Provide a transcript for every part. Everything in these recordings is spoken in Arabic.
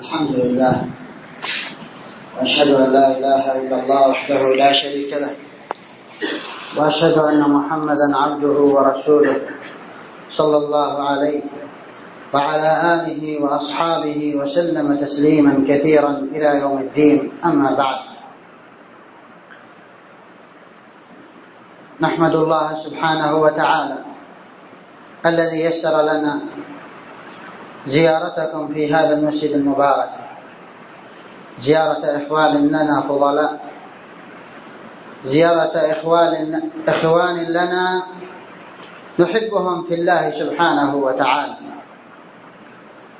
الحمد لله وأشهد أن لا إله إلا الله وحده لا شريك له. وأشهد أن محمدا عبده ورسوله صلى الله عليه وعلى آله وأصحابه وسلم تسليما كثيرا إلى يوم الدين. أما بعد. نحمد الله سبحانه وتعالى الذي يسر لنا زيارتكم في هذا المسجد المبارك. زيارة إخوان لنا فضلاء. زيارة إخوان, إخوان لنا نحبهم في الله سبحانه وتعالى.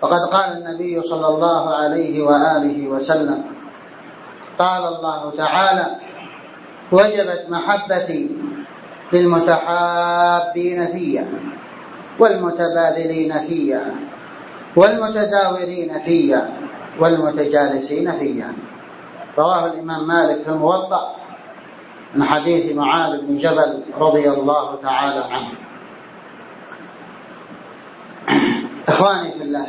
وقد قال النبي صلى الله عليه وآله وسلم قال الله تعالى وجبت محبتي للمتحابين فيا والمتبادلين فيا. والمتزاورين فيا والمتجالسين فيا. رواه الإمام مالك في الموطأ من حديث معاذ بن جبل رضي الله تعالى عنه. إخواني في الله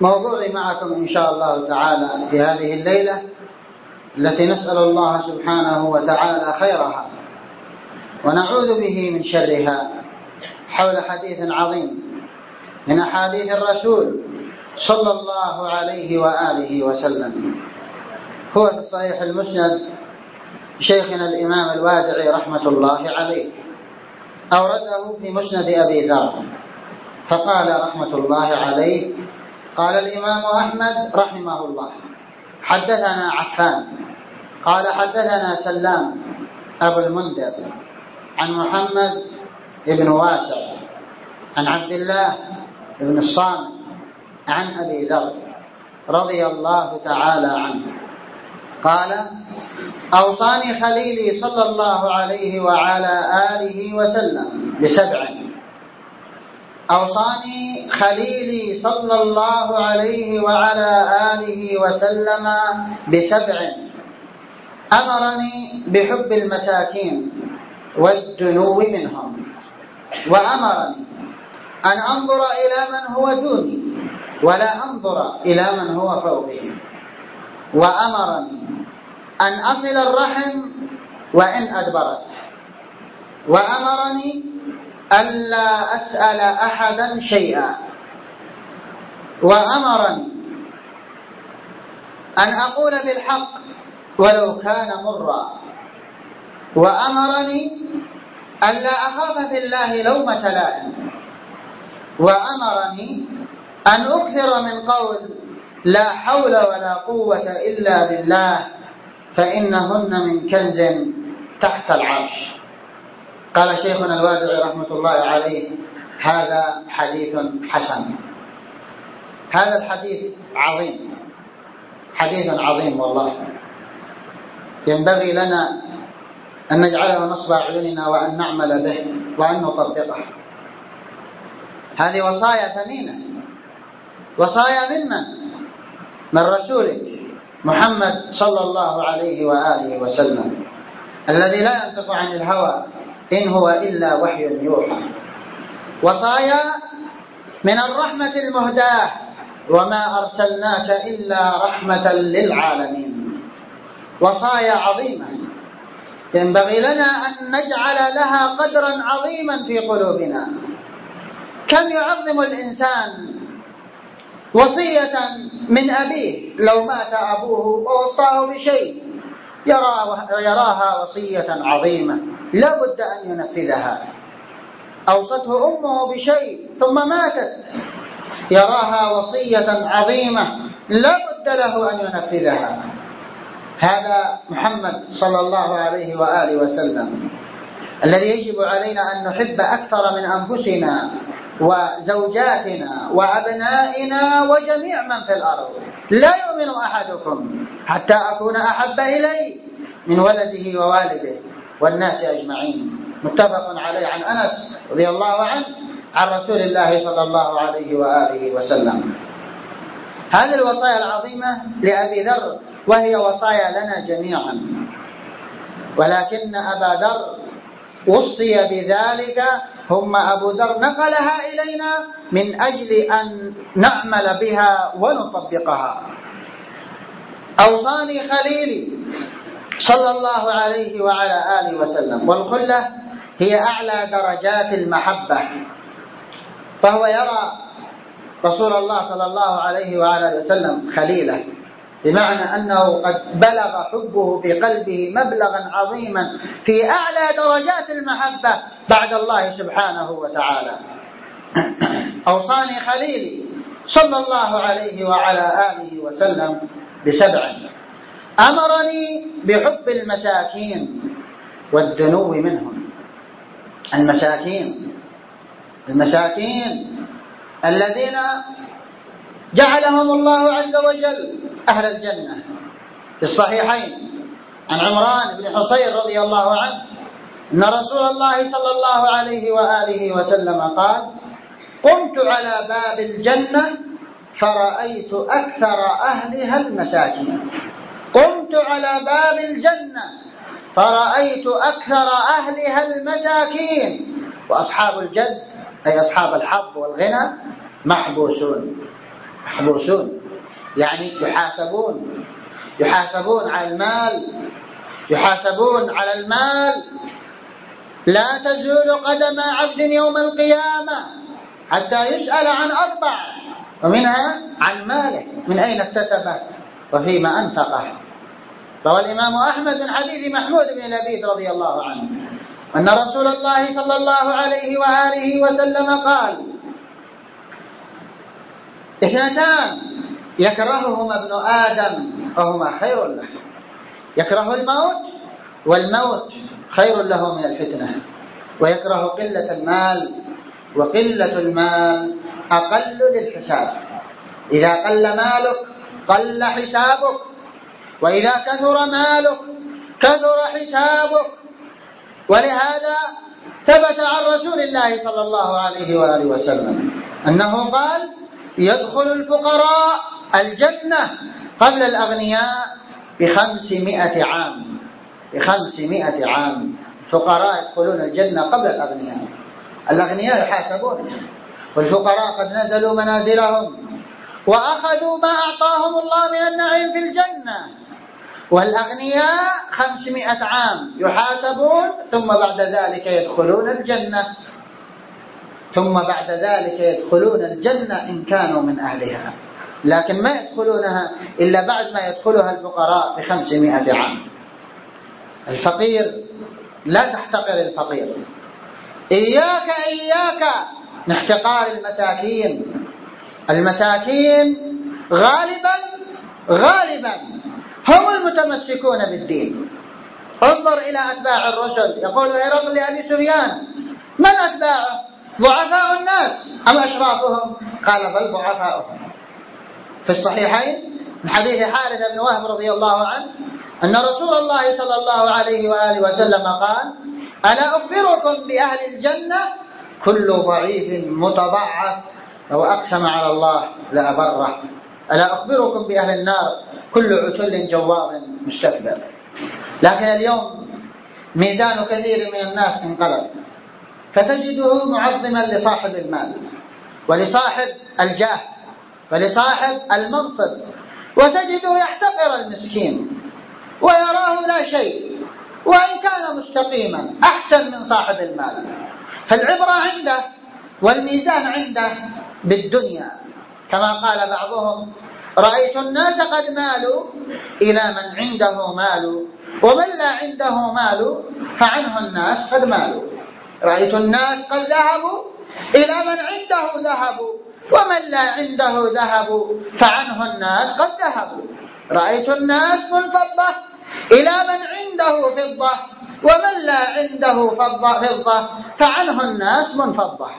موضوعي معكم إن شاء الله تعالى في هذه الليلة التي نسأل الله سبحانه وتعالى خيرها ونعوذ به من شرها حول حديث عظيم. من أحاديث الرسول صلى الله عليه وآله وسلم. هو في الصحيح المسند شيخنا الإمام الوادعي رحمة الله عليه أورده في مسند أبي ذر. فقال رحمة الله عليه قال الإمام أحمد رحمه الله حدثنا عفان قال حدثنا سلام أبو المنذر عن محمد بن واسع عن عبد الله بن الصامت عن أبي ذر رضي الله تعالى عنه. قال أوصاني خليلي صلى الله عليه وعلى آله وسلم بسبع. أوصاني خليلي صلى الله عليه وعلى آله وسلم بسبع. أمرني بحب المساكين والدنو منهم. وأمرني أن أنظر إلى من هو دوني ولا أنظر إلى من هو فوقي. وأمرني أن أصل الرحم وإن أدبرت. وأمرني ألا أسأل أحدا شيئا. وأمرني أن أقول بالحق ولو كان مرا. وأمرني ألا أخاف في الله لومة لائم. وأمرني أن أكثر من قول لا حول ولا قوة إلا بالله فإنهن من كنز تحت العرش. قال شيخنا الوادعي رحمة الله عليه هذا حديث حسن. هذا الحديث عظيم. حديث عظيم والله. ينبغي لنا أن نجعله نصب أعيننا وأن نعمل به وأن نطبقه. هذه وصايا ثمينة. وصايا ممن من رسولك محمد صلى الله عليه وآله وسلم. الذي لا ينطق عن الهوى إن هو إلا وحي يوحى. وصايا من الرحمة المهداة. وما أرسلناك إلا رحمة للعالمين. وصايا عظيمة. ينبغي لنا أن نجعل لها قدرا عظيما في قلوبنا. كم يعظم الإنسان وصية من أبيه؟ لو مات أبوه ووصاه بشيء. يراها وصية عظيمة. لا بد أن ينفذها. أوصته أمه بشيء ثم ماتت. يراها وصية عظيمة. لا بد له أن ينفذها. هذا محمد صلى الله عليه وآله وسلم. الذي يجب علينا أن نحب أكثر من أنفسنا. وزوجاتنا وأبنائنا وجميع من في الأرض. لا يؤمن أحدكم حتى أكون أحب إليه من ولده ووالده والناس أجمعين. متفق عليه عن أنس رضي الله عنه عن رسول الله صلى الله عليه وآله وسلم. هذه الوصايا العظيمة لأبي ذر وهي وصايا لنا جميعا. ولكن أبا ذر وصي بذلك ثم أبو ذر نقلها إلينا من أجل أن نعمل بها ونطبقها. أوصاني خليلي صلى الله عليه وعلى آله وسلم. والخلة هي أعلى درجات المحبة. فهو يرى رسول الله صلى الله عليه وعلى آله وسلم خليله. بمعنى أنه قد بلغ حبه في قلبه مبلغا عظيما في أعلى درجات المحبة بعد الله سبحانه وتعالى. أوصاني خليلي صلى الله عليه وعلى آله وسلم بسبع. أمرني بحب المساكين والدنو منهم. المساكين المساكين الذين جعلهم الله عز وجل أهل الجنة. في الصحيحين عن عمران بن حصين رضي الله عنه أن رسول الله صلى الله عليه وآله وسلم قال قمت على باب الجنة فرأيت أكثر أهلها المساكين. قمت على باب الجنة فرأيت أكثر أهلها المساكين. وأصحاب الجد أي أصحاب الحظ والغنى محبوسون. محبوسون. يعني يحاسبون. يحاسبون على المال. يحاسبون على المال. لا تزول قدم عبد يوم القيامة حتى يسأل عن أربع ومنها عن ماله من أين اكتسبه وفيما أنفقه. روى الإمام أحمد من حديث محمود بن لبيد رضي الله عنه أن رسول الله صلى الله عليه وآله وسلم قال اثنتان يكرههما ابن آدم وهما خير له. يكره الموت والموت خير له من الفتنة. ويكره قلة المال وقلة المال أقل للحساب. إذا قل مالك قل حسابك. وإذا كثر مالك كثر حسابك. ولهذا ثبت عن رسول الله صلى الله عليه وآله وسلم أنه قال يدخل الفقراء الجنة قبل الأغنياء بخمسمائة عام بخمسمائة عام. الفقراء يدخلون الجنة قبل الأغنياء. الأغنياء يحاسبون. والفقراء قد نزلوا منازلهم وأخذوا ما أعطاهم الله من النعيم في الجنة. والأغنياء خمسمائة عام يحاسبون ثم بعد ذلك يدخلون الجنة. ثم بعد ذلك يدخلون الجنة إن كانوا من أهلها. لكن ما يدخلونها إلا بعد ما يدخلها الفقراء بخمسمائة عام. الفقير لا تحتقر الفقير. إياك إياك من احتقار المساكين. المساكين غالبا غالبا هم المتمسكون بالدين. انظر إلى أتباع الرسل. يقول هرقل لأبي سفيان من أتباعه؟ ضعفاء الناس أم أشرافهم؟ قال بل ضعفاؤهم. في الصحيحين من حديث حارث بن وهب رضي الله عنه أن رسول الله صلى الله عليه وآله وسلم قال ألا أخبركم بأهل الجنة؟ كل ضعيف متضعف لو أقسم على الله لأبره ألا أخبركم بأهل النار؟ كل عتل جواب مستكبر. لكن اليوم ميزان كثير من الناس انقلب فتجده معظما لصاحب المال ولصاحب الجاه. ولصاحب المنصب. وتجده يحتقر المسكين. ويراه لا شيء. وإن كان مستقيما أحسن من صاحب المال. فالعبرة عنده والميزان عنده بالدنيا. كما قال بعضهم رأيت الناس قد مالوا إلى من عنده مال. ومن لا عنده مال فعنه الناس قد مالوا. رأيت الناس قد ذهبوا إلى من عنده ذهب ومن لا عنده ذهب فعنه الناس قد ذهبوا. رأيت الناس منفضة إلى من عنده فضة ومن لا عنده فضة, فضة فعنه الناس منفضة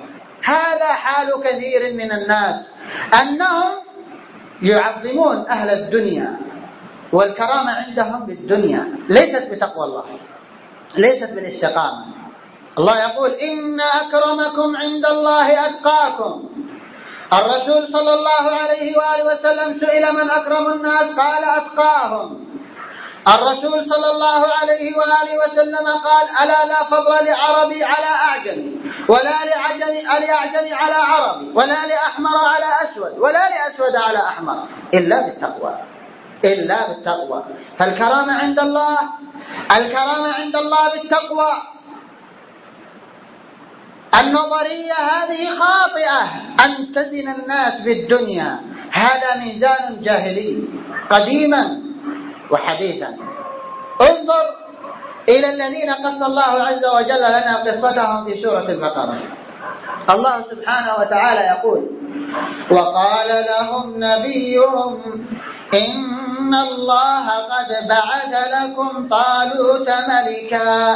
هذا حال كثير من الناس أنهم يعظمون أهل الدنيا والكرامة عندهم بالدنيا ليست بتقوى الله ليست بالاستقامة. الله يقول إن أكرمكم عند الله أتقاكم. الرسول صلى الله عليه وآله وسلم سئل من أكرم الناس؟ قال أتقاهم. الرسول صلى الله عليه وآله وسلم قال ألا لا فضل لعربي على أعجمي ولا لعجم لأعجم على عربي ولا لأحمر على أسود ولا لأسود على أحمر إلا بالتقوى إلا بالتقوى. فالكرامة عند الله الكرامة عند الله بالتقوى. النظرية هذه خاطئة. أن تزن الناس بالدنيا هذا ميزان جاهلي. قديما وحديثا. انظر إلى الذين قص الله عز وجل لنا قصتهم في سورة البقرة. الله سبحانه وتعالى يقول وقال لهم نبيهم إن الله قد بعث لكم طالوت ملكا.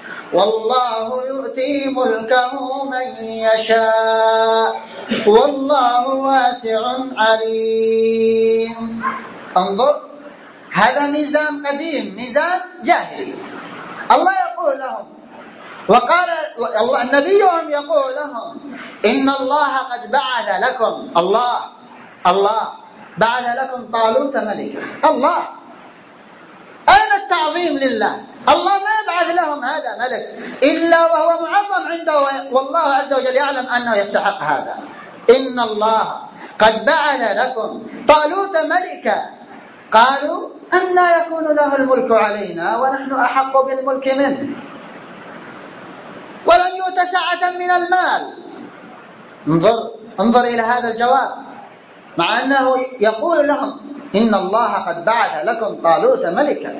والله يؤتي ملكه من يشاء. والله واسع عليم. انظر هذا ميزان قديم ميزان جاهلي. الله يقول لهم وقال الله نبيهم يقول لهم إن الله قد بعث لكم الله الله بعث لكم طالوت ملكا. الله. أين التعظيم لله؟ الله ما يبعث لهم هذا ملك إلا وهو معظم عنده والله عز وجل يعلم أنه يستحق هذا. إن الله قد بعث لكم طالوت ملكا. قالوا أنا يكون له الملك علينا ونحن أحق بالملك منه. ولم يؤت سعة من المال. انظر انظر إلى هذا الجواب. مع أنه يقول لهم إن الله قد بعث لكم طالوت ملكا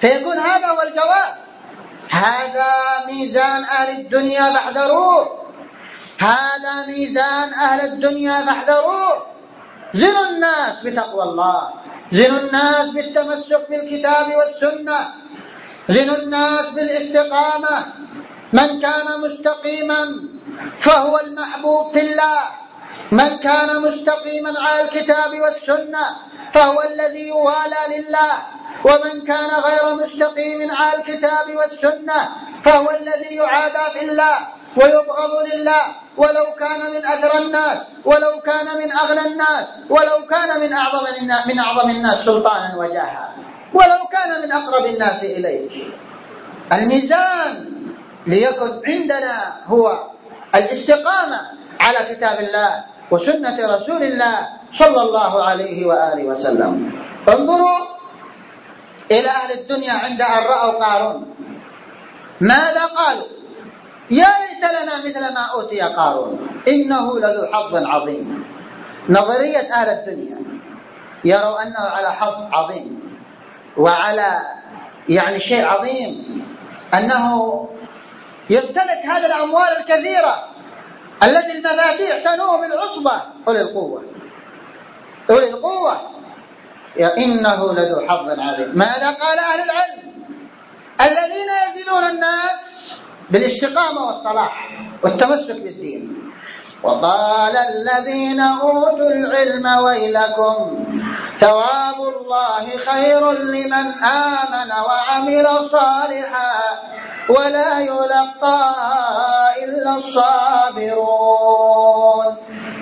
فيكون هذا هو الجواب. هذا ميزان أهل الدنيا فاحذروه. هذا ميزان أهل الدنيا فاحذروه. زنوا الناس بتقوى الله. زنوا الناس بالتمسك بالكتاب والسنة. زنوا الناس بالاستقامة. من كان مستقيما فهو المحبوب في الله. من كان مستقيما على الكتاب والسنة. فهو الذي يوالى لله. ومن كان غير مستقيم على الكتاب والسنة فهو الذي يعادى في الله ويبغض لله. ولو كان من أدرى الناس ولو كان من أغنى الناس ولو كان من أعظم من أعظم الناس سلطانا وجاها. ولو كان من أقرب الناس إليك. الميزان ليكن عندنا هو الاستقامة على كتاب الله وسنة رسول الله صلى الله عليه وآله وسلم. انظروا إلى أهل الدنيا عند أن رأوا قارون. ماذا قالوا؟ يا ليت لنا مثل ما أوتي قارون. إنه لذو حظ عظيم. نظرية أهل الدنيا يروا أنه على حظ عظيم. وعلى يعني شيء عظيم. أنه يمتلك هذه الأموال الكثيرة. التي المفاتيح تنوم العصبة أولي القوة. أولي القوة. إنه لذو حظ عظيم. ماذا قال أهل العلم؟ الذين يزيدون الناس بالإستقامة والصلاح والتمسك بالدين. وقال الذين أوتوا العلم ويلكم ثواب الله خير لمن آمن وعمل صالحا ولا يلقى إلا الصابرون.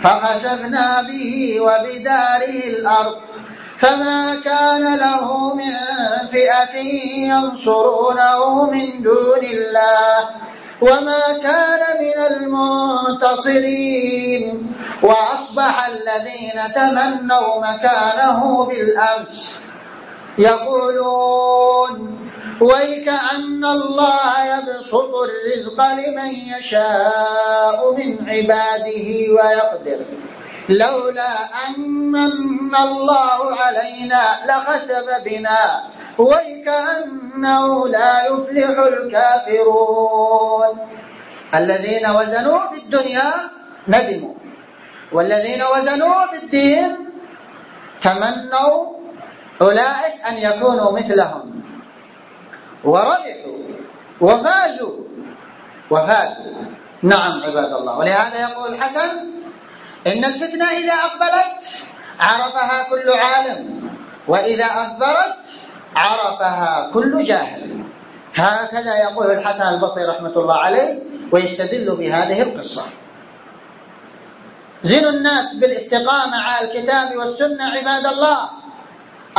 فخسفنا به وبداره الأرض فما كان له من فئة ينصرونه من دون الله. وما كان من المنتصرين. وأصبح الذين تمنوا مكانه بالأمس يقولون ويكأن الله يبسط الرزق لمن يشاء من عباده ويقدر. لولا أمن الله علينا لخسف بنا ويكأنه لا يفلح الكافرون الذين وزنوا في الدنيا ندموا والذين وزنوا في الدين تمنوا أولئك أن يكونوا مثلهم وربحوا وفازوا وفازوا نعم عباد الله ولهذا يقول الحسن إن الفتنة إذا أقبلت عرفها كل عالم وإذا أدبرت عرفها كل جاهل. هكذا يقول الحسن البصري رحمة الله عليه ويستدل بهذه القصة. زن الناس بالاستقامة على الكتاب والسنة عباد الله.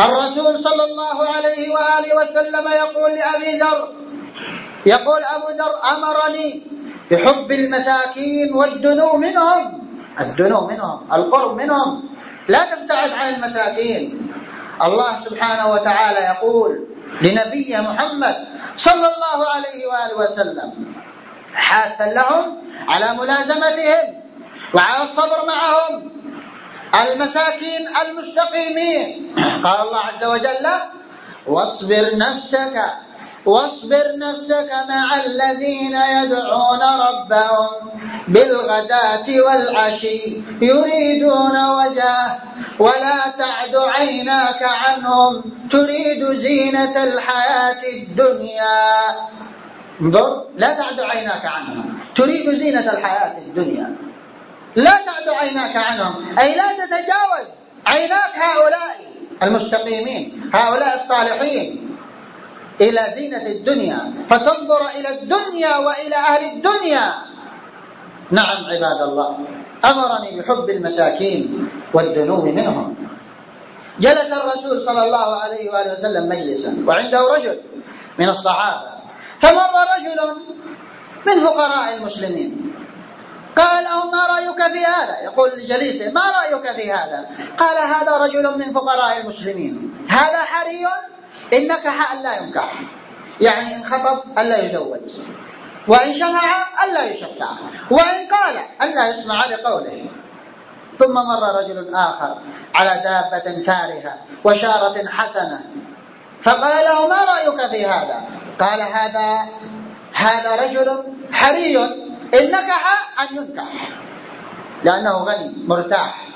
الرسول صلى الله عليه وآله وسلم يقول لأبي ذر يقول أبو ذر أمرني بحب المساكين والدنو منهم. الدنو منهم القرب منهم. لا تبتعد عن المساكين. الله سبحانه وتعالى يقول لنبي محمد صلى الله عليه وآله وسلم حاثا لهم على ملازمتهم وعلى الصبر معهم المساكين المستقيمين. قال الله عز وجل واصبر نفسك واصبر نفسك مع الذين يدعون ربهم بالغداة والعشي يريدون وجهه ولا تعد عيناك عنهم تريد زينة الحياة الدنيا. انظر لا تعد عيناك عنهم. تريد زينة الحياة الدنيا. لا تعد عيناك عنهم. أي لا تتجاوز. عيناك هؤلاء المستقيمين هؤلاء الصالحين. إلى زينة الدنيا فتنظر إلى الدنيا وإلى أهل الدنيا. نعم عباد الله أمرني بحب المساكين والدنو منهم. جلس الرسول صلى الله عليه وآله وسلم مجلسا وعنده رجل من الصحابة فمر رجل من فقراء المسلمين. قال له ما رأيك في هذا؟ يقول لجليسه ما رأيك في هذا؟ قال هذا رجل من فقراء المسلمين. هذا حري؟ إن نكح ألا ينكح يعني إن خطب ألا يزوج وإن شفع ألا يشفع وإن قال ألا يسمع لقوله. ثم مر رجل آخر على دابة فارهة وشارة حسنة. فقال له ما رأيك في هذا؟ قال هذا هذا رجل حري. إن نكح أن ينكح لأنه غني مرتاح.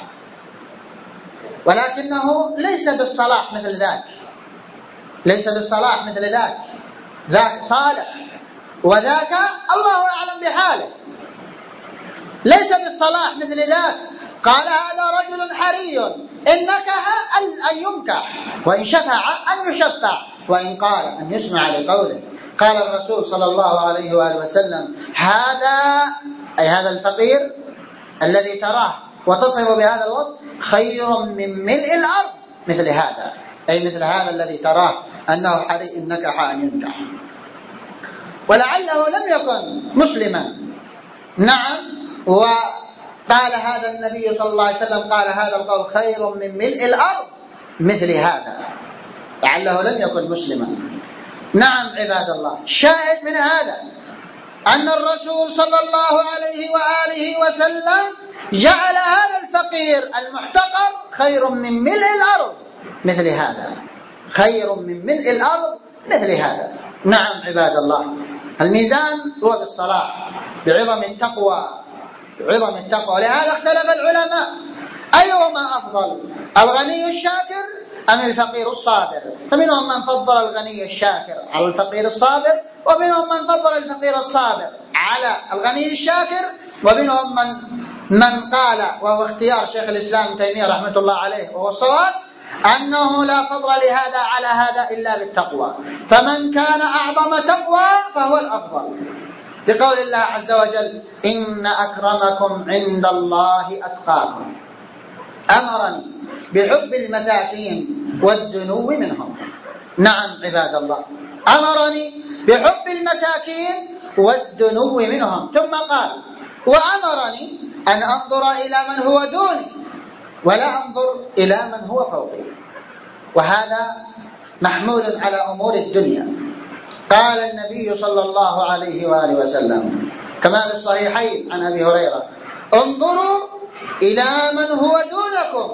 ولكنه ليس بالصلاح مثل ذاك. ليس بالصلاح مثل ذاك. ذاك صالح. وذاك الله أعلم بحاله. ليس بالصلاح مثل ذاك. قال هذا رجل حري. إن نكح أن ينكح وإن شفع أن يشفع. وإن قال أن يسمع لقوله. قال الرسول صلى الله عليه وآله وسلم هذا أي هذا الفقير الذي تراه وتصف بهذا الوصف خير من ملء الأرض. مثل هذا. أي مثل هذا الذي تراه. أنه حري إن نكح أن ينكح ولعله لم يكن مسلما. نعم وقال هذا النبي صلى الله عليه وسلم قال هذا القول خير من ملء الأرض مثل هذا. لعله لم يكن مسلما. نعم عباد الله شاهد من هذا أن الرسول صلى الله عليه وآله وسلم جعل هذا الفقير المحتقر خير من ملء الأرض مثل هذا. خير من ملء الأرض مثل هذا. نعم عباد الله. الميزان هو بالصلاة بعظم التقوى عظم التقوى. لهذا اختلف العلماء. أيهما أفضل الغني الشاكر أم الفقير الصابر؟ فمنهم من فضل الغني الشاكر على الفقير الصابر ومنهم من فضل الفقير الصابر على الغني الشاكر ومنهم من من قال وهو اختيار شيخ الإسلام تيمية رحمة الله عليه وهو الصواب أنه لا فضل لهذا على هذا إلا بالتقوى. فمن كان أعظم تقوى فهو الأفضل. بقول الله عز وجل إن أكرمكم عند الله أتقاكم. أمرني بحب المساكين والدنو منهم. نعم عباد الله. أمرني بحب المساكين والدنو منهم. ثم قال وأمرني أن أنظر إلى من هو دوني. ولا أنظر إلى من هو فوقي. وهذا محمول على أمور الدنيا. قال النبي صلى الله عليه وآله وسلم كما في الصحيحين عن أبي هريرة انظروا إلى من هو دونكم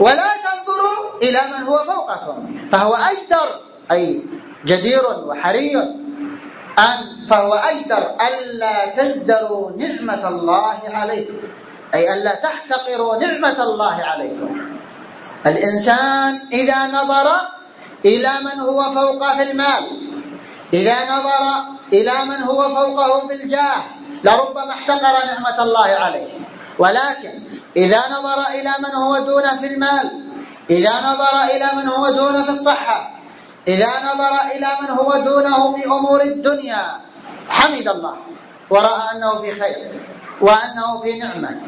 ولا تنظروا إلى من هو فوقكم. فهو أجدر أي جدير وحري. أن فهو أجدر ألا تزدروا نعمة الله عليكم. أي ألا تحتقروا نعمة الله عليكم. الإنسان إذا نظر إلى من هو فوقه في المال إذا نظر إلى من هو فوقه في الجاه لربما احتقر نعمة الله عليه. ولكن إذا نظر إلى من هو دونه في المال إذا نظر إلى من هو دونه في الصحة إذا نظر إلى من هو دونه في أمور الدنيا حمد الله. ورأى أنه في خير. وأنه في نعمة.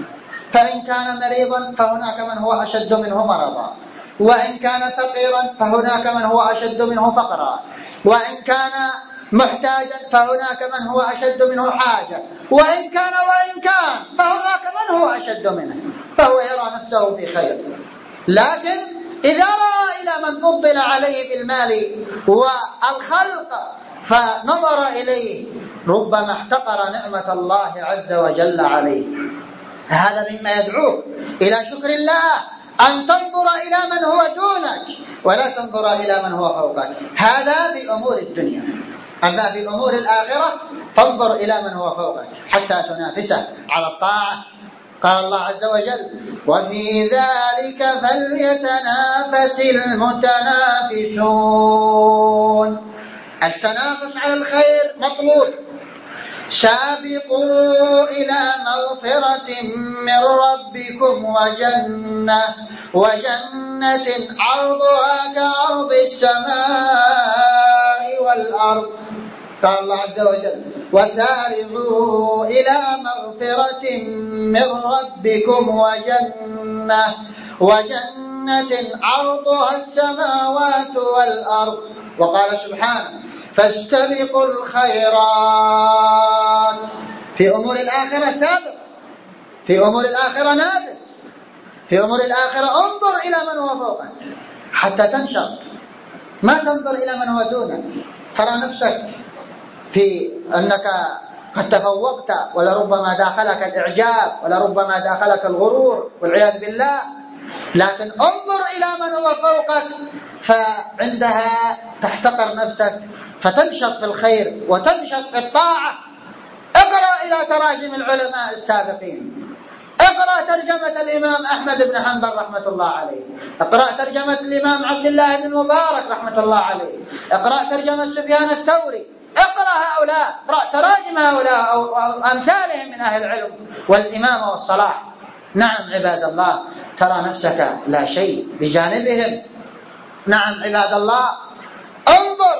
فإن كان مريضا فهناك من هو أشد منه مرضا. وإن كان فقيرا فهناك من هو أشد منه فقرا. وإن كان محتاجا فهناك من هو أشد منه حاجة. وإن كان وإن كان فهناك من هو أشد منه. فهو يرى نفسه في خير. لكن إذا رأى إلى من فضل عليه بالمال والخلق فنظر إليه. ربما احتقر نعمة الله عز وجل عليه. هذا مما يدعوك إلى شكر الله. أن تنظر إلى من هو دونك ولا تنظر إلى من هو فوقك. هذا في أمور الدنيا. أما في أمور الآخرة تنظر إلى من هو فوقك حتى تنافسه على الطاعة. قال الله عز وجل وفي ذلك فليتنافس المتنافسون. التنافس على الخير مطلوب. سابقوا إلى مغفرة من ربكم وجنة وجنة عرضها كعرض السماء والأرض. قال الله عز وجل وسارعوا إلى مغفرة من ربكم وجنة وجنة عرضها السماوات والأرض. وقال سبحانه فاستبقوا الخيرات. في أمور الآخرة سابق. في أمور الآخرة نافس في أمور الآخرة انظر إلى من هو فوقك. حتى تنشط ما تنظر إلى من هو دونك. ترى نفسك في أنك قد تفوقت ولربما داخلك الإعجاب ولربما داخلك الغرور والعياذ بالله. لكن انظر إلى من هو فوقك فعندها تحتقر نفسك فتنشط في الخير وتنشط في الطاعة. اقرأ إلى تراجم العلماء السابقين. اقرأ ترجمة الإمام أحمد بن حنبل رحمة الله عليه. اقرأ ترجمة الإمام عبد الله بن مبارك رحمة الله عليه. اقرأ ترجمة سفيان الثوري. اقرأ هؤلاء اقرأ تراجم هؤلاء أو, أمثالهم من أهل العلم والإمامة والصلاح. نعم عباد الله ترى نفسك لا شيء بجانبهم. نعم عباد الله انظر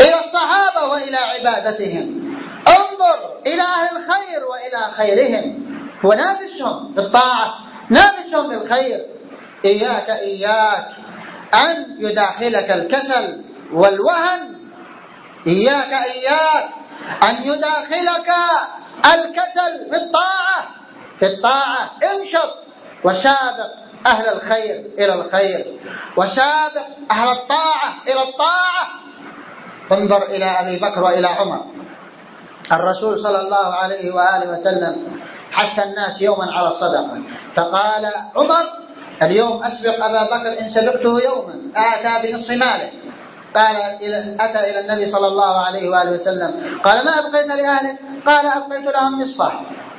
إلى الصحابة وإلى عبادتهم. انظر إلى أهل الخير وإلى خيرهم. ونافسهم بالطاعة نافسهم بالخير. إياك إياك أن يداخلك الكسل والوهن. إياك إياك أن يداخلك الكسل في الطاعة في الطاعة انشط وسابق أهل الخير إلى الخير وسابق أهل الطاعة إلى الطاعة. انظر إلى أبي بكر وإلى عمر. الرسول صلى الله عليه وآله وسلم حتى الناس يوما على الصدقة. فقال عمر اليوم أسبق أبا بكر إن سبقته يوما آتى بنصف ماله. قال أتى إلى النبي صلى الله عليه وآله وسلم. قال ما أبقيت لأهلك قال أبقيت لهم نصفه.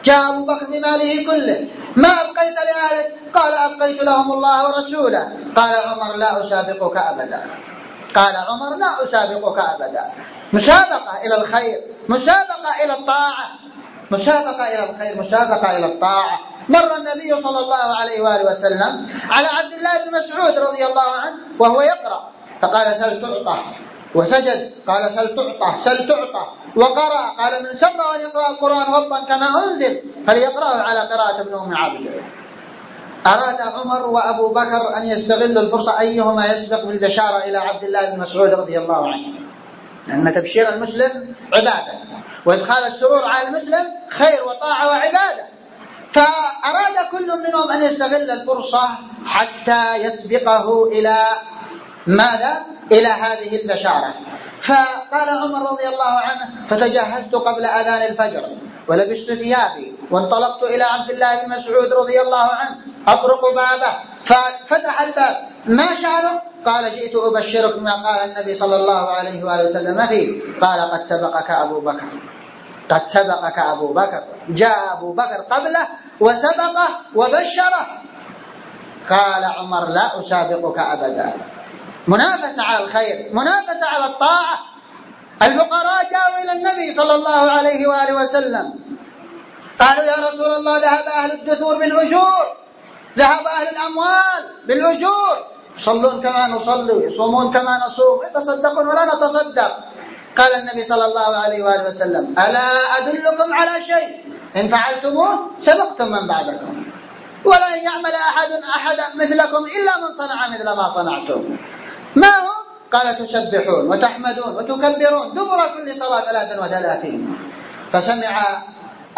جاء بماله كله. ما أبقيت لأهلك؟ قال أبقيت لهم الله ورسوله. قال عمر لا أسابقك أبدا. قال عمر لا أسابقك أبدا. مسابقة إلى الخير مسابقة إلى الطاعة. مسابقة إلى الخير مسابقة إلى الطاعة. مر النبي صلى الله عليه وآله وسلم على عبد الله بن مسعود رضي الله عنه وهو يقرأ فقال سل تعطى. وسجد. قال سل تعطى سل تعطى. وقرأ قال من سر أن يقرأ القرآن غضا كما أنزل فليقرأه على قراءة ابن أم عبد أراد عمر وأبو بكر أن يستغلوا الفرصة أيهما يسبق بالبشارة إلى عبد الله بن مسعود رضي الله عنه. أن تبشير المسلم عبادة وإدخال السرور على المسلم خير وطاعة وعبادة. فأراد كل منهم أن يستغل الفرصة حتى يسبقه إلى ماذا؟ إلى هذه البشارة. فقال عمر رضي الله عنه فتجهزت قبل أذان الفجر ولبست ثيابي وانطلقت إلى عبد الله بن مسعود رضي الله عنه أطرق بابه ففتح الباب. ما شأنه قال جئت أبشرك ما قال النبي صلى الله عليه وآله وسلم فيه. قال قد سبقك أبو بكر. قد سبقك أبو بكر. جاء أبو بكر قبله وسبقه وبشره. قال عمر لا أسابقك أبدا. منافسة على الخير منافسة على الطاعة. الفقراء جاءوا إلى النبي صلى الله عليه وآله وسلم. قالوا يا رسول الله ذهب أهل الدثور بالأجور ذهب أهل الأموال بالأجور. يصلون كما نصلي يصومون كما نصوم يتصدقون ولا نتصدق. قال النبي صلى الله عليه وآله وسلم ألا أدلكم على شيء؟ إن فعلتموه سبقتم من بعدكم. ولن يعمل أحد أحدا مثلكم إلا من صنع مثل ما صنعتم. ما هو قال تسبحون وتحمدون وتكبرون. دبر كل صلاة ثلاثا وثلاثين. فسمع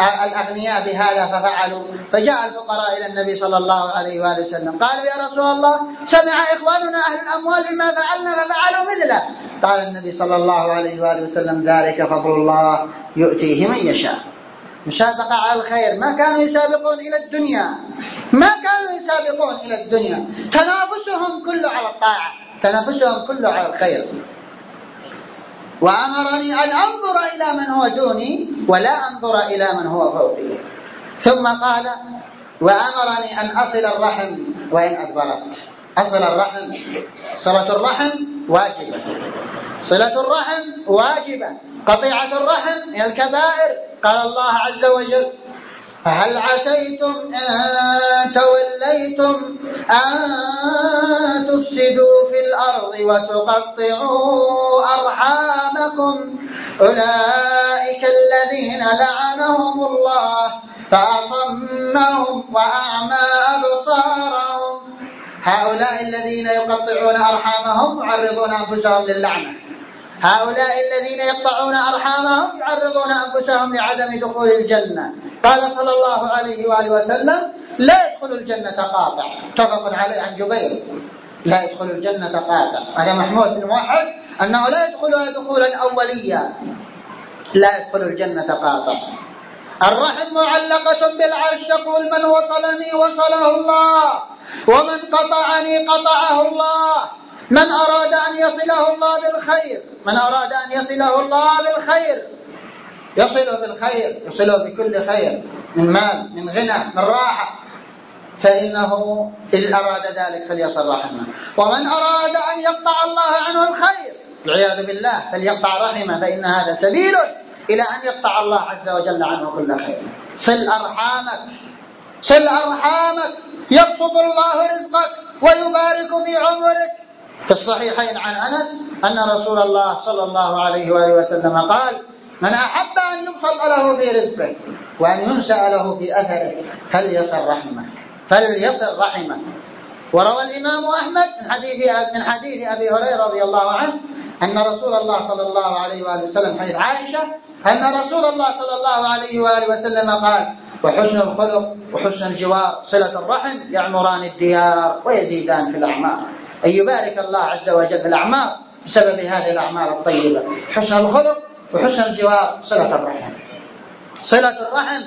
الأغنياء بهذا ففعلوا. فجاء الفقراء إلى النبي صلى الله عليه وآله وسلم. قالوا يا رسول الله سمع إخواننا أهل الأموال بما فعلنا ففعلوا مثله. قال النبي صلى الله عليه وآله وسلم ذلك فضل الله يؤتيه من يشاء. مسابقة على الخير. ما كانوا يسابقون إلى الدنيا. ما كانوا يسابقون إلى الدنيا. تنافسهم كله على الطاعة. تنافسهم كله على الخير. وأمرني أن أنظر إلى من هو دوني ولا أنظر إلى من هو فوقي. ثم قال وأمرني أن أصل الرحم وإن أدبرت. أصل الرحم صلة الرحم واجبة. صلة الرحم واجبة. قطيعة الرحم من الكبائر. قال الله عز وجل فهل عسيتم أن توليتم أن تفسدوا الأرض وتقطعوا أرحامكم. أولئك الذين لعنهم الله فأصمهم وأعمى أبصارهم. هؤلاء الذين يقطعون أرحامهم يعرضون أنفسهم للعنة. هؤلاء الذين يقطعون أرحامهم يعرضون أنفسهم لعدم دخول الجنة. قال صلى الله عليه وآله وسلم لا يدخل الجنة قاطع. اتفق عليه عن جبير. لا يدخل الجنة قاطع هذا محمود بن موحد أنه لا يدخلها دخولا أوليا. لا يدخل الجنة قاطع الرحم معلقة بالعرش تقول من وصلني وصله الله ومن قطعني قطعه الله. من أراد أن يصله الله بالخير من أراد أن يصله الله بالخير. يصله بالخير يصله بكل خير من مال من غنى من راحة. فإنه إن أراد ذلك فليصل رحمه. ومن أراد أن يقطع الله عنه الخير والعياذ بالله فليقطع رحمه فإن هذا سبيل إلى أن يقطع الله عز وجل عنه كل خير. صل أرحامك صل أرحامك. يبسط الله رزقك ويبارك في عمرك. في الصحيحين عن أنس أن رسول الله صلى الله عليه وآله وسلم قال من أحب أن يبسط له في رزقه وأن ينسأ له في أثره فليصل رحمه. فليصل رحمه. وروى الإمام أحمد من حديث من حديث أبي هريرة رضي الله عنه أن رسول الله صلى الله عليه وآله وسلم حديث عائشة أن رسول الله صلى الله عليه وآله وسلم قال وحسن الخلق وحسن الجوار صلة الرحم يعمران الديار ويزيدان في الأعمار. أن يبارك الله عز وجل في الأعمار بسبب هذه الأعمال الطيبة. حسن الخلق وحسن الجوار صلة الرحم. صلة الرحم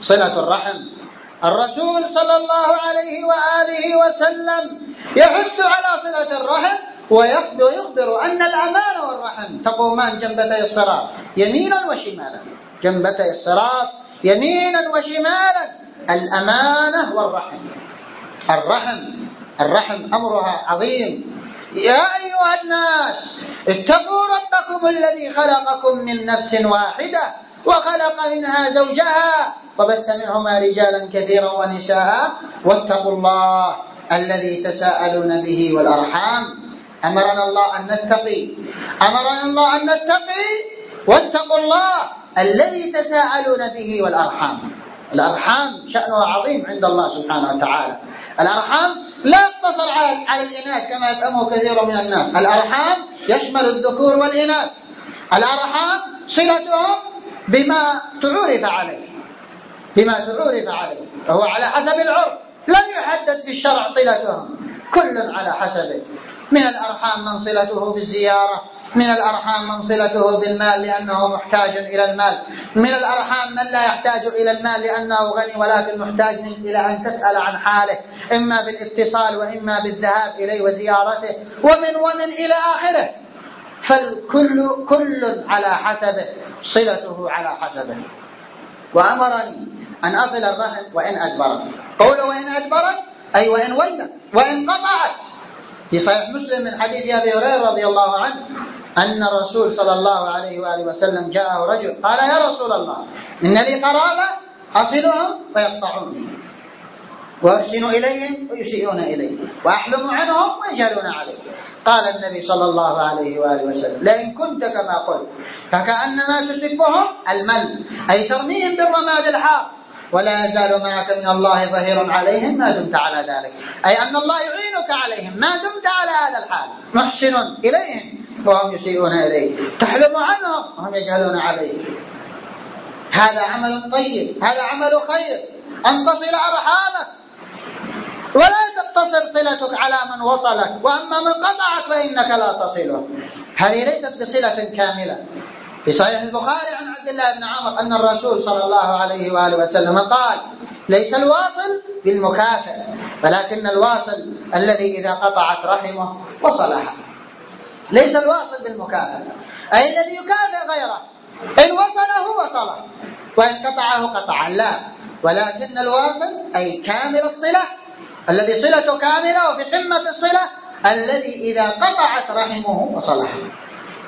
صلة الرحم. الرسول صلى الله عليه وآله وسلم يحث على صلة الرحم ويخبر أن الأمان والرحم تقومان جنبتي الصراط يمينا وشمالا. جنبتي الصراط يمينا وشمالا. الأمانة والرحم. الرحم الرحم أمرها عظيم. يا أيها الناس اتقوا ربكم الذي خلقكم من نفس واحدة. وخلق منها زوجها وبث منهما رجالا كثيرا ونساء. واتقوا الله الذي تساءلون به والأرحام. أمرنا الله أن نتقي. أمرنا الله أن نتقي. واتقوا الله الذي تساءلون به والأرحام. الأرحام شأنها عظيم عند الله سبحانه وتعالى. الأرحام لا يقتصر على الإناث كما يفهمه كثير من الناس. الأرحام يشمل الذكور والإناث. الأرحام صلتهم بما تعرف عليه. بما تعرف عليه. وهو على حسب العرف لم يحدد في الشرع صلتهم كل على حسبه. من الأرحام من صلته بالزيارة. من الأرحام من صلته بالمال لأنه محتاج إلى المال. من الأرحام من لا يحتاج إلى المال لأنه غني ولكن محتاج إلى أن تسأل عن حاله. إما بالاتصال وإما بالذهاب إليه وزيارته. ومن ومن إلى آخره. فالكل كل على حسبه صلته على حسبه. وأمرني أن أصل الرحم وإن أدبرت. قول وإن أدبرت أي وإن ولت وإن قطعت. في صحيح مسلم من حديث أبي هريرة رضي الله عنه أن الرسول صلى الله عليه وآله وسلم جاءه رجل قال يا رسول الله إن لي قرابة أصلهم ويقطعوني. وأحسن إليهم ويسيئون إلي. وأحلم عنهم ويجهلون علي. قال النبي صلى الله عليه وآله وسلم لئن كنت كما قلت فكأنما تسفهم المل أي ترميهم بالرماد الحار ولا يزال معك من الله ظهير عليهم ما دمت على ذلك أي أن الله يعينك عليهم ما دمت على هذا الحال محسن إليهم وهم يسيئون إليه تحلم عنهم وهم يجهلون عليك. هذا عمل طيب هذا عمل خير أن تصل أرحامك ولا تقتصر صلتك على من وصلك. وأما من قطعك فإنك لا تصله. هذه ليست بصلة كاملة. في صحيح البخاري عن عبد الله بن عمر أن الرسول صلى الله عليه وآله وسلم قال ليس الواصل بالمكافئ ولكن الواصل الذي إذا قطعت رحمه وصلها. ليس الواصل بالمكافئ أي الذي يكافئ غيره؟ إن وصله وصله وإن قطعه قطع لا. ولكن الواصل أي كامل الصلة الذي صلته كاملة وفي قمة الصلة الذي إذا قطعت رحمه وصلها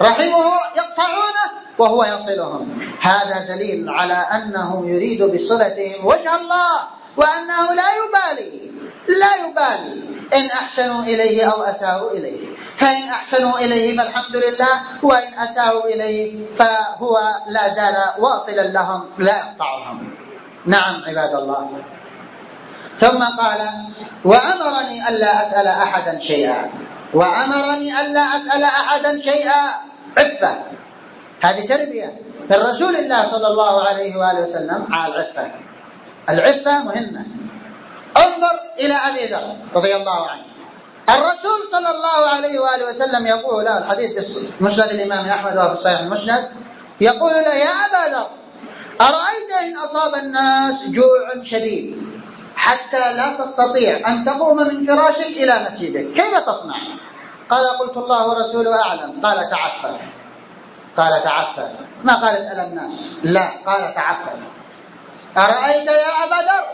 رحمه يقطعونه وهو يصلهم. هذا دليل على أنه يريد بصلتهم وجه الله وأنه لا يبالي لا يبالي. إن أحسنوا إليه أو أساءوا إليه. فإن أحسنوا إليه فالحمد لله وإن أساءوا إليه فهو لا زال واصلا لهم لا يقطعهم. نعم عباد الله. ثم قال وأمرني ألا أسأل أحدا شيئا. وأمرني ألا أسأل أحدا شيئا. عفة. هذه تربية من رسول الله صلى الله عليه وآله وسلم على العفة. العفة مهمة. انظر إلى أبي ذر رضي الله عنه. الرسول صلى الله عليه وآله وسلم يقول له الحديث مسند الإمام أحمد وفي الصحيح المسند يقول له يا أبا ذر أرأيت إن أصاب الناس جوع شديد؟ حتى لا تستطيع أن تقوم من فراشك إلى مسجدك. كيف تصنع؟ قال قلت الله ورسوله أعلم. قال تعفف قال تعفف ما قال اسأل الناس. لا قال تعفف أرأيت يا أبا ذر؟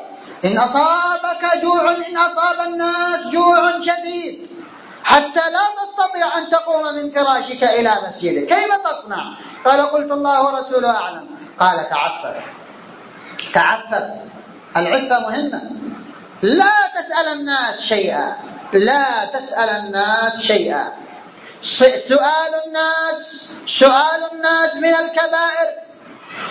إن أصابك جوع إن أصاب الناس جوع شديد. حتى لا تستطيع أن تقوم من فراشك إلى مسجدك. كيف تصنع؟ قال قلت الله ورسوله أعلم. قال تعفف تعفف العفة مهمة. لا تسأل الناس شيئا. لا تسأل الناس شيئا. سؤال الناس سؤال الناس من الكبائر.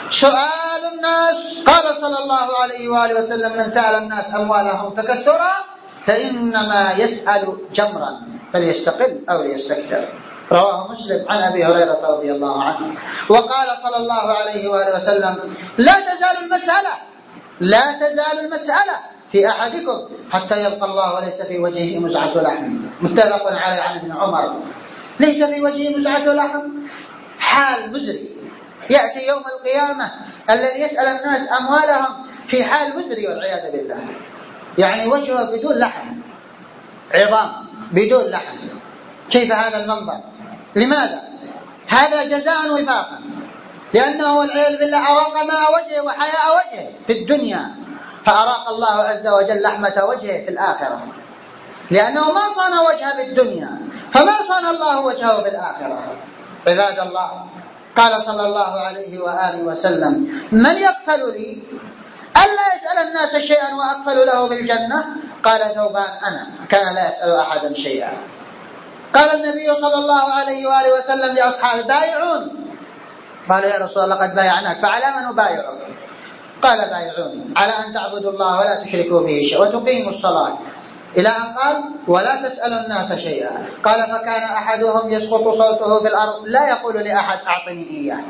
سؤال الناس قال صلى الله عليه وآله وسلم من سأل الناس أموالهم تكثرا فإنما يسأل جمرا فليستقل أو ليستكثر. رواه مسلم عن أبي هريرة رضي الله عنه. وقال صلى الله عليه وآله وسلم لا تزال المسألة لا تزال المسألة في أحدكم حتى يلقى الله وليس في وجهه مزعة لحم. متفق عليه عن ابن عمر. ليس في وجهه مزعة لحم. حال مزري يأتي يوم القيامة الذي يسأل الناس أموالهم في حال مزري والعياذ بالله. يعني وجهه بدون لحم. عظام بدون لحم. كيف هذا المنظر؟ لماذا؟ هذا جزاء وفاقا. لأنه والعياذ بالله أراق ماء وجهه وحياء وجهه في الدنيا. فأراق الله عز وجل لحمة وجهه في الآخرة. لأنه ما صان وجهه في الدنيا فما صان الله وجهه في الآخرة. عباد الله قال صلى الله عليه وآله وسلم من يكفل لي؟ ألا يسأل الناس شيئا وأكفل له بالجنة قال ثوبان أنا. كان لا يسأل أحدا شيئا. قال النبي صلى الله عليه وآله وسلم لأصحابه بايعون قالوا يا رسول الله قد بايعناك. فعلى من نبايعك قال بايعوني. على أن تعبدوا الله ولا تشركوا به شيئا وتقيموا الصلاة. إلى أن قال ولا تسألوا الناس شيئا. قال فكان أحدهم يسقط صوته في الأرض. لا يقول لأحد أعطني إياه.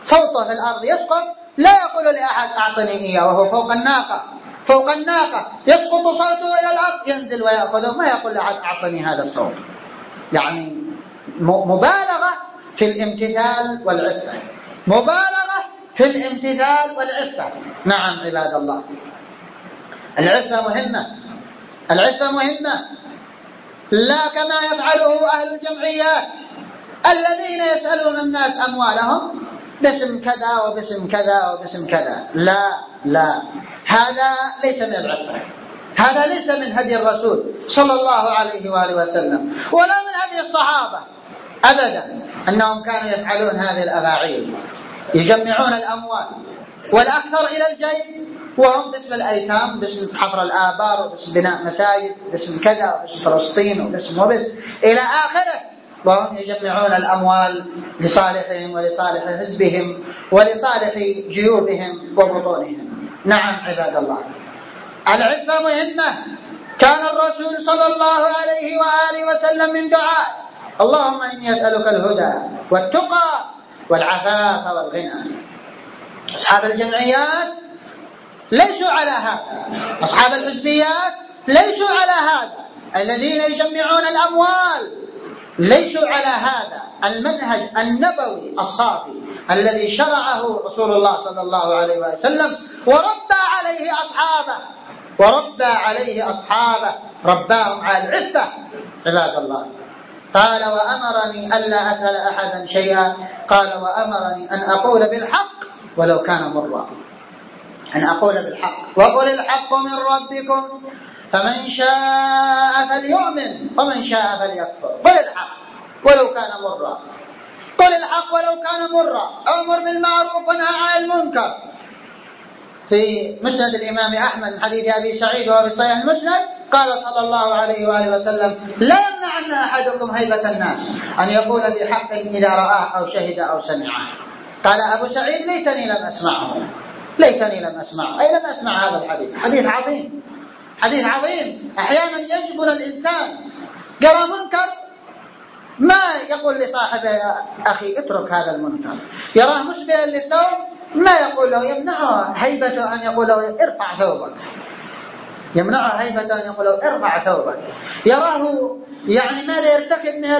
صوته في الأرض يسقط؟ لا يقول لأحد أعطني إياه وهو فوق الناقة. فوق الناقة يسقط صوته إلى الأرض. ينزل ويأخذه. ما يقول لأحد أعطني هذا الصوت. يعني مبالغة في الامتثال والعفة. مبالغة في الامتثال والعفة. نعم عباد الله. العفة مهمة. العفة مهمة. لا كما يفعله أهل الجمعيات الذين يسألون الناس أموالهم باسم كذا وباسم كذا وباسم كذا. لا لا. هذا ليس من العفة. هذا ليس من هدي الرسول صلى الله عليه وآله وسلم ولا من هدي الصحابة. أبدا أنهم كانوا يفعلون هذه الأفاعيل يجمعون الأموال والأكثر إلى الجيب وهم باسم الأيتام باسم حفر الآبار وباسم بناء مساجد باسم كذا وباسم فلسطين وباسم وباسم إلى آخره. وهم يجمعون الأموال لصالحهم ولصالح حزبهم ولصالح جيوبهم وبطونهم. نعم عباد الله. العفة مهمة. كان الرسول صلى الله عليه وآله وسلم من دعاء. اللهم إني أسألك الهدى والتقى والعفاف والغنى. أصحاب الجمعيات ليسوا على هذا. أصحاب الحزبيات ليسوا على هذا. الذين يجمعون الأموال ليسوا على هذا. المنهج النبوي الصافي الذي شرعه رسول الله صلى الله عليه وسلم وربى عليه أصحابه. وربى عليه أصحابه. رباهم على العفة عباد الله. قال وأمرني ألا أسأل أحدا شيئا. قال وأمرني أن أقول بالحق ولو كان مرا أن أقول بالحق. وقل الحق من ربكم. فمن شاء فليؤمن ومن شاء فليكفر. قل الحق ولو كان مرا قل الحق ولو كان مرا أمر بالمعروف وانهى عن المنكر. في مسند الإمام أحمد حديث أبي سعيد وهو في صحيح المسند قال صلى الله عليه وآله وسلم لا يمنعن أحدكم هيبة الناس أن يقول بحق إذا رآه أو شهد أو سمعه قال أبو سعيد ليتني لم أسمعه ليتني لم أسمعه. أي لم أسمع هذا الحديث؟ حديث عظيم حديث عظيم. أحيانا يجبن الإنسان قرى منكر ما يقول لصاحبه يا أخي اترك هذا المنكر. يراه مشبها للثوب ما يقول له يمنعه هيبته أن يقول له ارفع ثوبك. يمنعه هيبة أن يقول له ارفع ثوبك. يراه يعني ماذا يرتكب من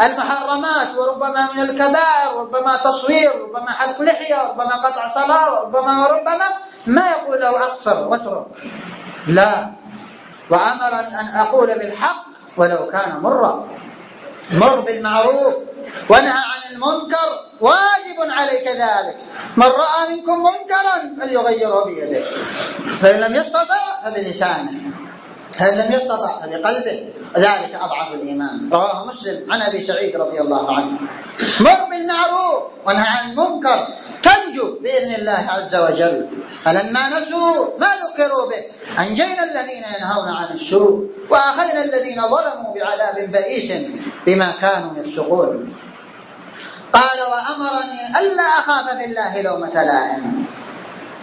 المحرمات وربما من الكبائر وربما تصوير ربما حلق لحية ربما قطع صلاة وربما وربما ما يقول له أقصر واترك. لا. وأمرني أن أقول بالحق ولو كان مرا مر بالمعروف وانهى عن المنكر واجب عليك ذلك. من رأى منكم منكرا فليغيره بيده. فإن لم يستطع فبلسانه. فإن لم يستطع فبقلبه ذلك أضعف الإيمان. رواه مسلم عن أبي سعيد رضي الله عنه. مر بالمعروف وانهى عن المنكر. تنجو بإذن الله عز وجل. فلما نسوا ما ذكروا به أنجينا الذين ينهون عن السوء وأخذنا الذين ظلموا بعذاب بئيس بما كانوا يفسقون. قال وأمرني ألا أخاف في الله لومة لائم.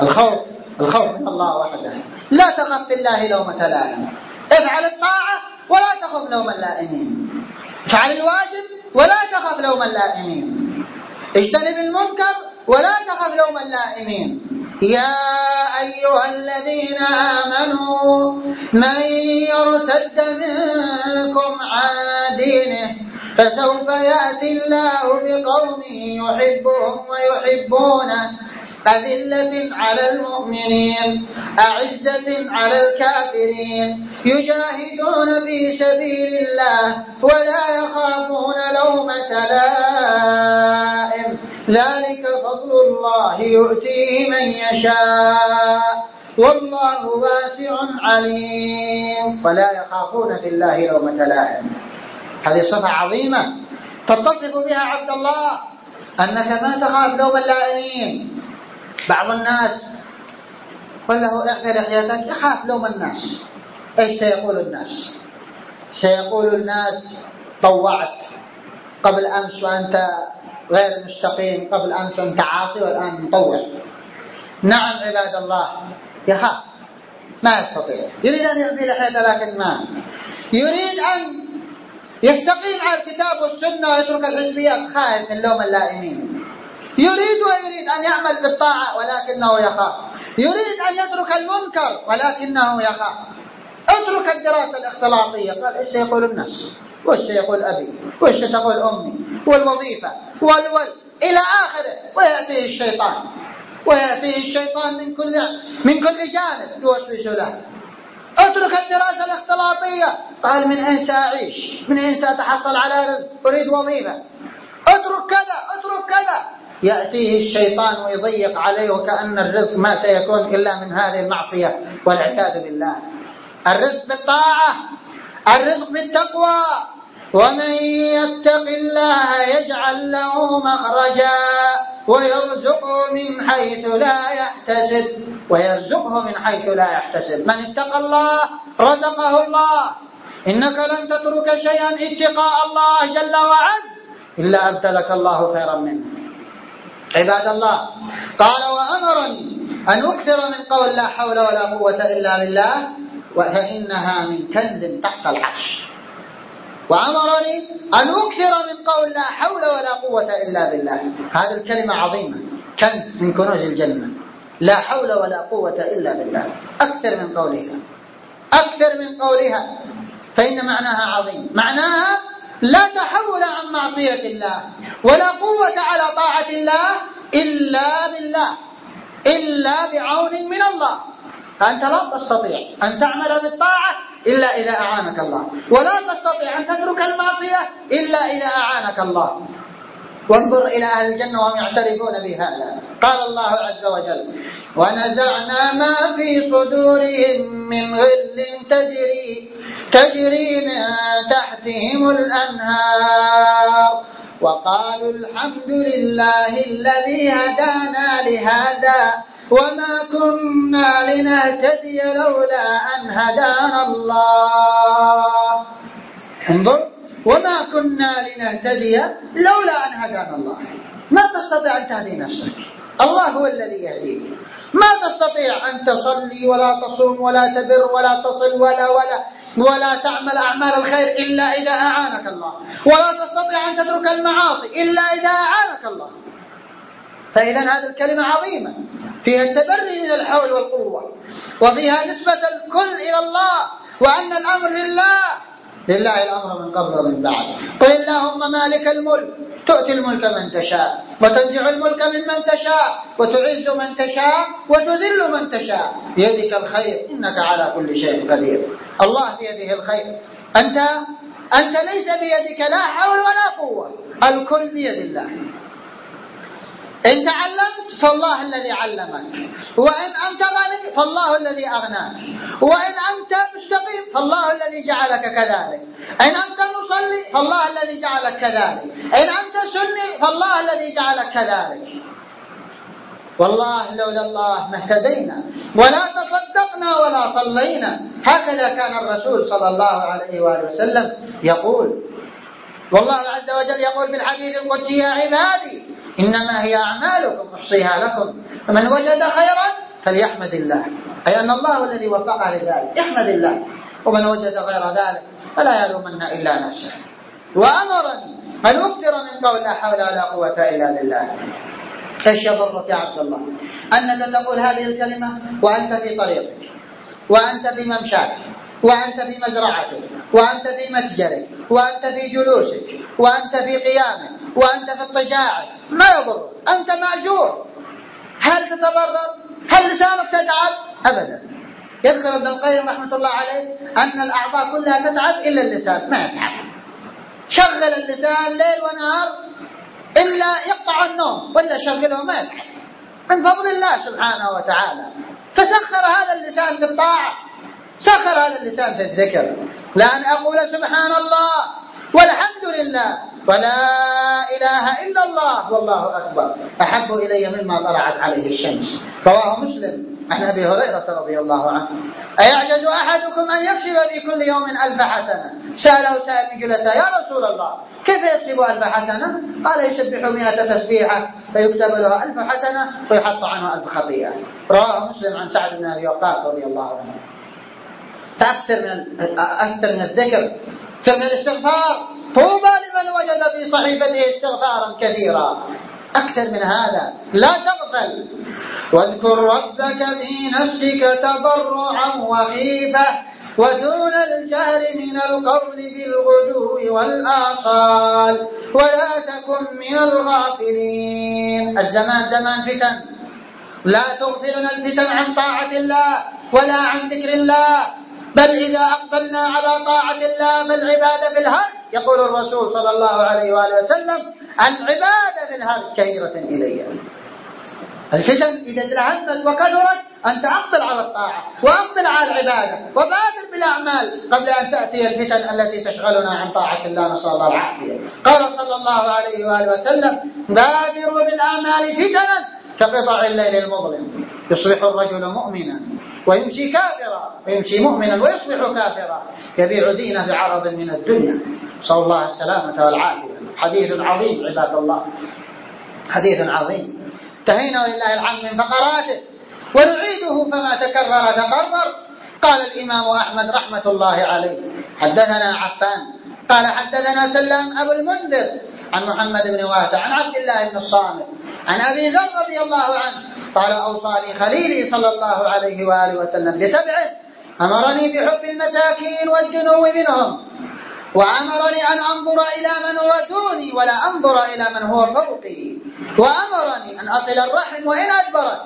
الخوف الخوف من الله وحده. لا تخف في الله لومة لائم افعل الطاعة ولا تخف لوم اللائمين. افعل الواجب ولا تخف لوم اللائمين. اجتنب المنكر ولا تخف لوم اللائمين. يا أيها الذين آمنوا من يرتد منكم عن دينه فسوف يأتي الله بقوم يحبهم ويحبونه. أذلة على المؤمنين أعزة على الكافرين. يجاهدون في سبيل الله ولا يخافون لومة لائم. ذلك فضل الله يؤتيه من يشاء. والله واسع عليم. ولا يخافون في الله لومة لائم. هذه صفة عظيمة. تتصف بها عبد الله أنك ما تخاف لوم اللائمين. بعض الناس. قل له اعفي لحيتك يخاف لوم الناس. إيش سيقول الناس؟ سيقول الناس طوعت. قبل أمس وأنت غير مستقيم قبل أمس وأنت عاصي والآن مطوع. نعم عباد الله يخاف. ما يستطيع. يريد أن يعفي لحيته لكن ما. يريد أن يستقيم على الكتاب والسنة ويترك الحزبيات. خائف من لوم اللائمين. يريد ويريد أن يعمل بالطاعة ولكنه يخاف. يريد أن يترك المنكر ولكنه يخاف. اترك الدراسة الاختلاطية. قال إيش سيقول الناس؟ وش سيقول أبي؟ وش تقول أمي؟ والوظيفة؟ والول إلى آخره. ويأتيه الشيطان. ويأتيه الشيطان من كل من كل جانب. يوسوس له. اترك الدراسة الاختلاطية. قال من أين سأعيش؟ من أين سأتحصل على رزق؟ أريد وظيفة. اترك كذا اترك كذا. يأتيه الشيطان ويضيق عليه وكأن الرزق ما سيكون إلا من هذه المعصية والعياذ بالله. الرزق بالطاعة الرزق بالتقوى. ومن يتق الله يجعل له مخرجا ويرزقه من حيث لا يحتسب ويرزقه من حيث لا يحتسب. من اتقى الله رزقه الله. إنك لن تترك شيئا اتقاء الله جل وعز إلا أبتلك الله خيرا منه. عباد الله. قال وأمرني أن أكثر من قول لا حول ولا قوة إلا بالله فإنها من كنز تحت العرش. وأمرني أن أكثر من قول لا حول ولا قوة إلا بالله. هذه الكلمة عظيمة. كنز من كنوز الجنة. لا حول ولا قوة إلا بالله. أكثر من قولها. أكثر من قولها. فإن معناها عظيم. معناها لا تحول عن معصية الله ولا قوة على طاعة الله إلا بالله إلا بعون من الله. أنت لا تستطيع أن تعمل بالطاعة إلا إذا أعانك الله ولا تستطيع أن تترك المعصية إلا إذا أعانك الله. وانظر إلى أهل الجنة وهم يعترفون بهذا. قال الله عز وجل ونزعنا ما في صدورهم من غل تجري تجري من تحتهم الأنهار وقالوا الحمد لله الذي هدانا لهذا وما كنا لنهتدي لولا أن هدانا الله. انظر. وما كنا لنهتدي لولا أن هدانا الله. ما تستطيع أن تهدي نفسك. الله هو الذي يهديك. ما تستطيع أن تصلي ولا تصوم ولا تبر ولا تصل ولا ولا. ولا تعمل أعمال الخير إلا إذا أعانك الله. ولا تستطيع أن تترك المعاصي إلا إذا أعانك الله. فإذا هذه الكلمة عظيمة. فيها التبري من الحول والقوة. وفيها نسبة الكل إلى الله. وأن الأمر لله. لله الأمر من قبل ومن بعد. قل اللهم مالك الملك تؤتي الملك من تشاء وتنزع الملك ممن تشاء وتعز من تشاء وتذل من تشاء. بيدك الخير إنك على كل شيء قدير. الله بيده الخير. أنت أنت ليس بيدك لا حول ولا قوة. الكل بيد الله. إن تعلمت فالله الذي علمك. وإن أنت غني فالله الذي أغناك. وإن أنت مستقيم فالله الذي جعلك كذلك. إن أنت مصلي فالله الذي جعلك كذلك. إن أنت سني فالله الذي جعلك كذلك. والله لولا الله ما اهتدينا ولا تصدقنا ولا صلينا. هكذا كان الرسول صلى الله عليه وآله وسلم يقول والله عز وجل يقول في الحديث القدسي يا عبادي إنما هي أعمالكم أحصيها لكم فمن وجد خيرا فليحمد الله. أي أن الله هو الذي وفقه لذلك احمد الله. ومن وجد غير ذلك فلا يلومن إلا نفسه. وأمرني أن أكثر من قول لا حول ولا قوة إلا بالله. إيش يضرك يا عبد الله؟ أنك تقول هذه الكلمة وأنت في طريقك وأنت في ممشاك. وأنت في مزرعتك وأنت في متجرك وأنت في جلوسك وأنت في قيامك وأنت في اضطجاعك. ما يضر أنت مأجور. هل تتضرر؟ هل لسانك تتعب؟ أبدا. يذكر ابن القيم رحمة الله عليه أن الأعضاء كلها تتعب إلا اللسان ما يتعب. شغل اللسان ليل ونهار إلا يقطع النوم ولا شغله ما يتعب. من فضل الله سبحانه وتعالى فسخر هذا اللسان بالطاعة. سخر هذا اللسان في الذكر. لأن أقول سبحان الله والحمد لله ولا إله إلا الله والله أكبر. أحب إلي مما طلعت عليه الشمس. رواه مسلم. عن أبي هريرة رضي الله عنه. أيعجز أحدكم أن يكسب في كل يوم ألف حسنة؟ سأله سائل من يا رسول الله كيف يكسب ألف حسنة؟ قال يسبح مئة تسبيحة فيكتب له ألف حسنة ويحط عنه ألف خطيئة. رواه مسلم عن سعد بن أبي وقاص رضي الله عنه. فأكثر من أكثر من الذكر. أكثر من الاستغفار طوبى لمن وجد في صحيفته استغفارا كثيرا. أكثر من هذا لا تغفل. واذكر ربك في نفسك تضرعا وخيفة ودون الجهر من القول بالغدو والآصال. ولا تكن من الغافلين. الزمان زمان فتن. لا تغفلنا الفتن عن طاعة الله ولا عن ذكر الله. بل إذا أقبلنا على طاعة الله فالعبادة في الهر يقول الرسول صلى الله عليه وآله وسلم العبادة في الهر كهيرة إلي. الفتن إذا تلهمت وكثرت أنت أقبل على الطاعة وأقبل على العبادة وبادر بالأعمال قبل أن تأتي الفتن التي تشغلنا عن طاعة الله نسأل الله العافية. قال صلى الله عليه وآله وسلم بادروا بالأعمال فتنا كقطع الليل المظلم. يصبح الرجل مؤمنا. ويمشي كافرا ويمشي مؤمنا ويصبح كافرا يبيع دينه بعرض من الدنيا. نسأل الله السلامة والعافية. حديث عظيم عباد الله. حديث عظيم. انتهينا ولله الحمد من فقراته ونعيده فما تكرر تقرر. قال الإمام أحمد رحمة الله عليه. حدثنا عفان قال حدثنا سلام أبو المنذر عن محمد بن واسع عن عبد الله بن الصامت عن أبي ذر رضي الله عنه قال أوصاني خليلي صلى الله عليه وآله وسلم بسبع أمرني بحب المساكين والجنو منهم وأمرني أن أنظر إلى من هو دوني ولا أنظر إلى من هو فوقي وأمرني أن أصل الرحم وإن أدبرت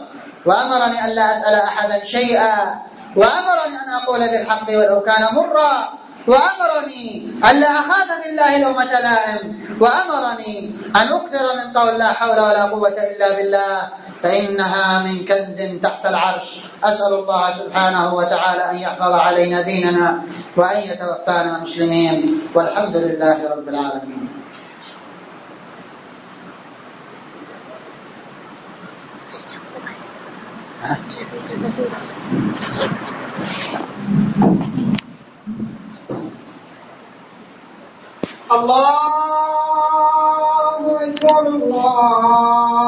وأمرني أن لا أسأل أحدا شيئا وأمرني أن أقول بالحق ولو كان مرا وأمرني ألا أخاف بالله لومة لائم وأمرني أن أكثر من قول لا حول ولا قوة إلا بالله. فإنها من كنز تحت العرش. أسأل الله سبحانه وتعالى أن يحفظ علينا ديننا وأن يتوفانا مسلمين. والحمد لله رب العالمين. الله أكبر الله